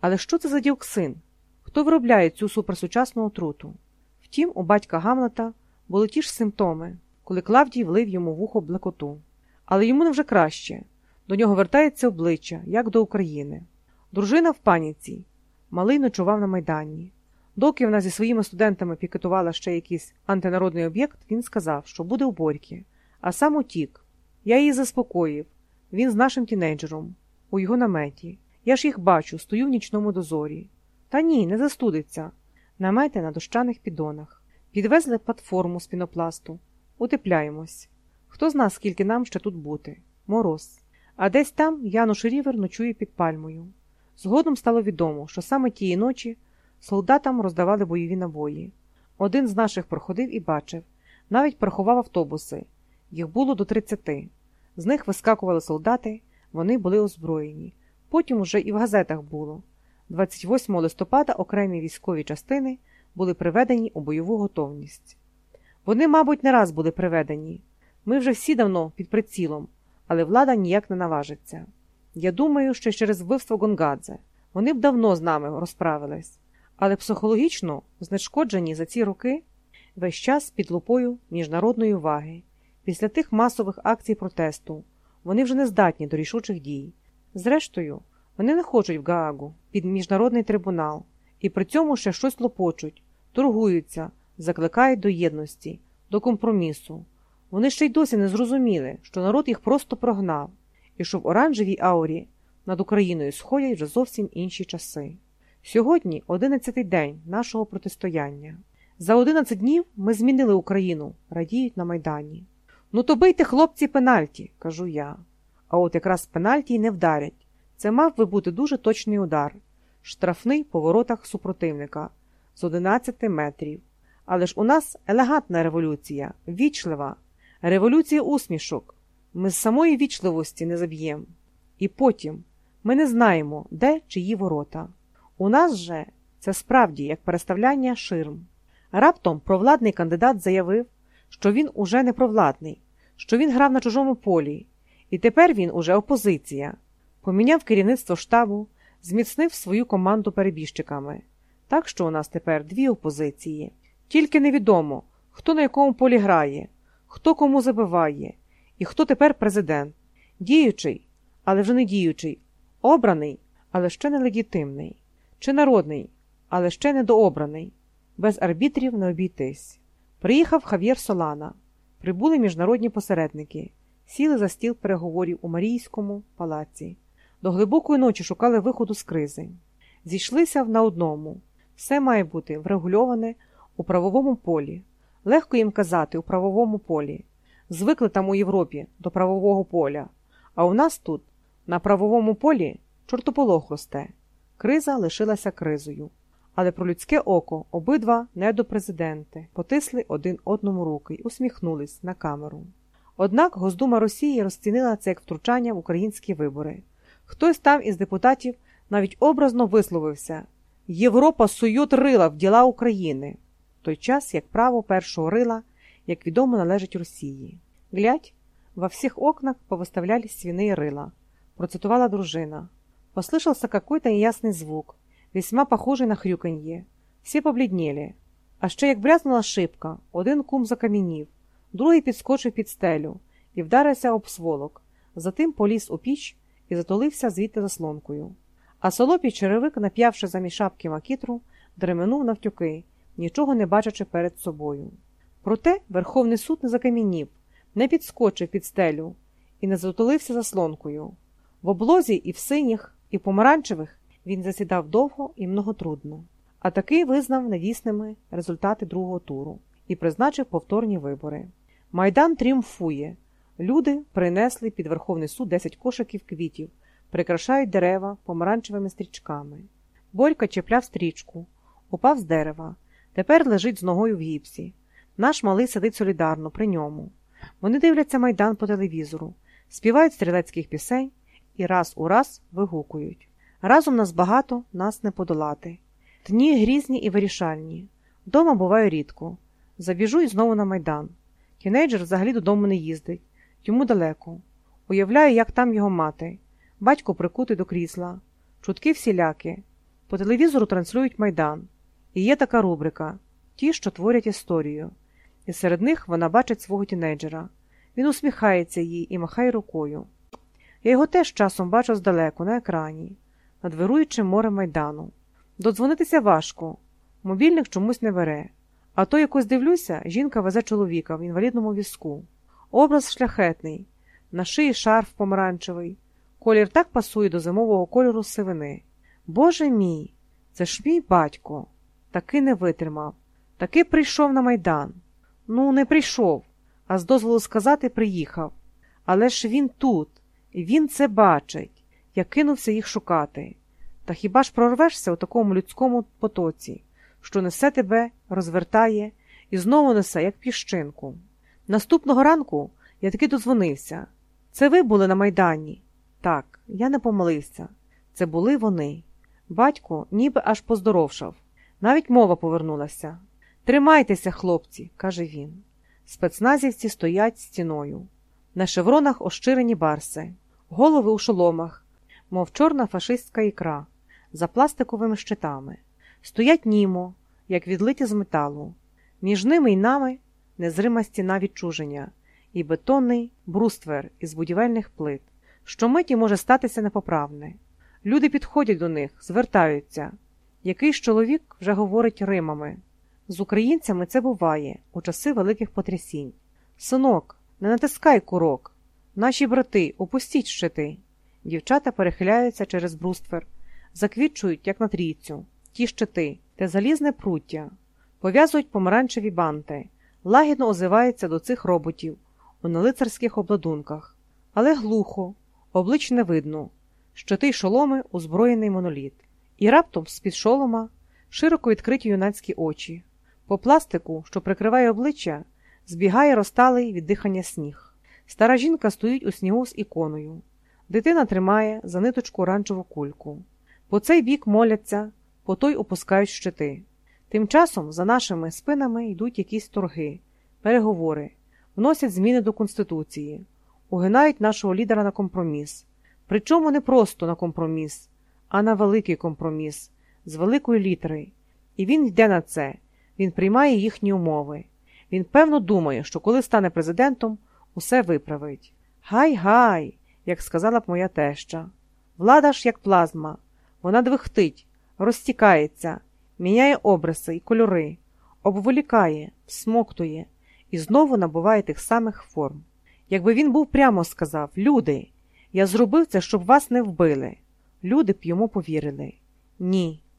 Але що це за діоксин? Хто виробляє цю суперсучасну отруту? Втім, у батька Гамлета були ті ж симптоми, коли Клавдій влив йому в ухо блекоту. Але йому не вже краще. До нього вертається обличчя, як до України. Дружина в паніці. Малий ночував на Майдані. Доки вона зі своїми студентами пікетувала ще якийсь антинародний об'єкт, він сказав, що буде у Борьки, а сам утік. Я її заспокоїв. Він з нашим тінейджером, у його наметі. Я ж їх бачу, стою в нічному дозорі. Та ні, не застудиться. Намети на дощаних підонах. Підвезли платформу з пінопласту. Утепляємось. Хто зна, скільки нам ще тут бути? Мороз. А десь там Януш Рівер ночує під пальмою. Згодом стало відомо, що саме тієї ночі солдатам роздавали бойові набої. Один з наших проходив і бачив, навіть порахував автобуси. Їх було до 30. З них вискакували солдати, вони були озброєні. Потім уже і в газетах було. 28 листопада окремі військові частини були приведені у бойову готовність. Вони, мабуть, не раз були приведені. Ми вже всі давно під прицілом, але влада ніяк не наважиться. Я думаю, що через вбивство Гонгадзе вони б давно з нами розправились, але психологічно знешкоджені за ці роки весь час під лупою міжнародної уваги. Після тих масових акцій протесту вони вже не здатні до рішучих дій. Зрештою, вони не хочуть в Гаагу під міжнародний трибунал і при цьому ще щось лопочуть, торгуються, закликають до єдності, до компромісу. Вони ще й досі не зрозуміли, що народ їх просто прогнав, і що в оранжевій аурі над Україною сходять вже зовсім інші часи. Сьогодні одинадцятий день нашого протистояння. За одинадцять днів ми змінили Україну, радіють на Майдані. Ну то бийте, хлопці, пенальті, кажу я. А от якраз пенальті не вдарять. Це мав би бути дуже точний удар, штрафний по воротах супротивника з 11 метрів. Але ж у нас елегантна революція, вічлива, революція усмішок. Ми з самої вічливості не заб'ємо. І потім ми не знаємо, де чиї ворота. У нас же це справді як переставляння ширм. Раптом провладний кандидат заявив, що він уже не провладний, що він грав на чужому полі, і тепер він уже опозиція. Поміняв керівництво штабу, зміцнив свою команду перебіжчиками. Так що у нас тепер дві опозиції. Тільки невідомо, хто на якому полі грає, хто кому забиває, і хто тепер президент. Діючий, але вже не діючий, обраний, але ще не легітимний, чи народний, але ще не дообраний. Без арбітрів не обійтись. Приїхав Хав'єр Солана, прибули міжнародні посередники, сіли за стіл переговорів у Марійському палаці. До глибокої ночі шукали виходу з кризи. Зійшлися на одному. Все має бути врегульоване у правовому полі. Легко їм казати у правовому полі. Звикли там у Європі до правового поля. А у нас тут, на правовому полі, чортополох росте. Криза лишилася кризою. Але про людське око обидва недопрезиденти потисли один одному руки й усміхнулись на камеру. Однак Госдума Росії розцінила це як втручання в українські вибори. Хтось там із депутатів навіть образно висловився Європа сують рила в діла України, в той час як право першого рила, як відомо, належить Росії. Глядь, во всіх окнах повиставлялись свиные рила, процитувала дружина. Послышался какой-то неясный звук, весьма похожий на хрюканье. Всі поблідніли. А ще як брязнула шибка, один кум закам'янів, другий підскочив під стелю і вдарився об сволок, затим поліз у піч і затулився звідти заслонкою. А солопій черевик, нап'явши заміж шапки макітру, дременув навтюки, нічого не бачачи перед собою. Проте Верховний суд не закам'янів, не підскочив під стелю і не затулився заслонкою. В облозі і в синіх, і помаранчевих він засідав довго і многотрудно, а таки визнав недійсними результати другого туру і призначив повторні вибори. Майдан тріумфує. Люди принесли під Верховний суд 10 кошиків квітів, прикрашають дерева помаранчевими стрічками. Борька чіпляв стрічку, упав з дерева, тепер лежить з ногою в гіпсі. Наш малий сидить солідарно при ньому. Вони дивляться майдан по телевізору, співають стрілецьких пісень і раз у раз вигукують. Разом нас багато, нас не подолати. Дні грізні і вирішальні. Дома буваю рідко. Забіжу і знову на майдан. Тінейджер взагалі додому не їздить, йому далеко. Уявляю, як там його мати. Батько прикутий до крісла, чутки всіляки. По телевізору транслюють Майдан. І є така рубрика ті, що творять історію. І серед них вона бачить свого тінейджера. Він усміхається їй і махає рукою. Я його теж часом бачу здалеку, на екрані, над вируючим морем майдану. Додзвонитися важко, мобільник чомусь не бере. А то якось дивлюся, жінка везе чоловіка в інвалідному візку. Образ шляхетний, на шиї шарф помаранчевий. Колір так пасує до зимового кольору сивини. Боже мій, це ж мій батько. Таки не витримав, таки прийшов на майдан. Ну, не прийшов, а з дозволу сказати, приїхав. Але ж він тут, і він це бачить. Я кинувся їх шукати. Та хіба ж прорвешся у такому людському потоці, що несе тебе, розвертає і знову несе, як піщинку? Наступного ранку я таки дозвонився. Це ви були на майдані? Так, я не помилився. Це були вони. Батько ніби аж поздоровшав. Навіть мова повернулася. Тримайтеся, хлопці, каже він. Спецназівці стоять стіною. На шевронах ощирені барси, голови у шоломах, мов чорна фашистська ікра, за пластиковими щитами. Стоять німо, як відлиті з металу. Між ними й нами незрима стіна відчуження і бетонний бруствер із будівельних плит. Щомиті може статися непоправне. Люди підходять до них, звертаються. Якийсь чоловік вже говорить римами. З українцями це буває у часи великих потрясінь. Синок, не натискай курок. Наші брати, опустіть щити. Дівчата перехиляються через бруствер, заквітчують, як на трійцю, ті щити, те залізне пруття, пов'язують помаранчеві банти, лагідно озиваються до цих роботів у нелицарських обладунках, але глухо, облич не видно, щити й шоломи озброєний моноліт. І раптом з-під шолома широко відкриті юнацькі очі. По пластику, що прикриває обличчя, збігає розталий від дихання сніг. Стара жінка стоїть у снігу з іконою. Дитина тримає за ниточку оранжеву кульку. По цей бік моляться, по той опускають щити. Тим часом за нашими спинами йдуть якісь торги, переговори, вносять зміни до Конституції, угинають нашого лідера на компроміс. Причому не просто на компроміс, а на великий компроміс з великої літери. І він йде на це, він приймає їхні умови. Він певно думає, що коли стане президентом, усе виправить. Гай-гай, як сказала б моя теща. Влада ж як плазма, вона двихтить, розтікається, міняє обриси і кольори, обволікає, всмоктує і знову набуває тих самих форм. Якби він був прямо сказав Люди, я зробив це, щоб вас не вбили. Люди б йому повірили. Ні,